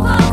oh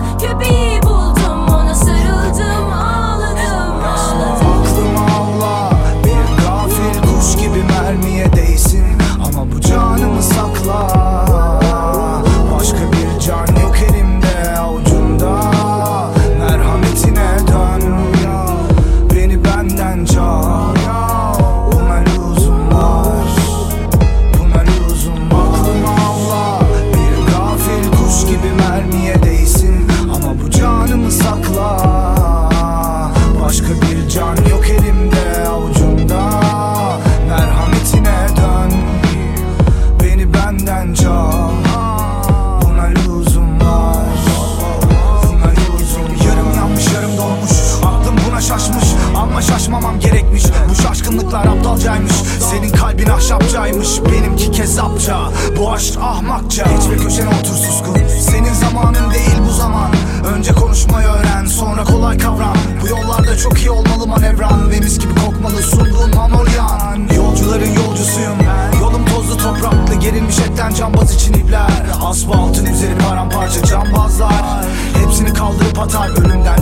benimki kezapça Bu aşk ahmakça. Ve köşene otur suskun. Senin zamanın değil bu zaman. Önce konuşmayı öğren sonra kolay kavram. Bu yollarda çok iyi olmalı manevran. Ve mis gibi kokmalı sunduğun mamolyan Yolcuların yolcusuyum ben. Yolum tozlu topraklı gerilmiş etten cambaz için ipler. Asfaltın üzeri paramparça cambazlar. Hepsini kaldırıp atar önümden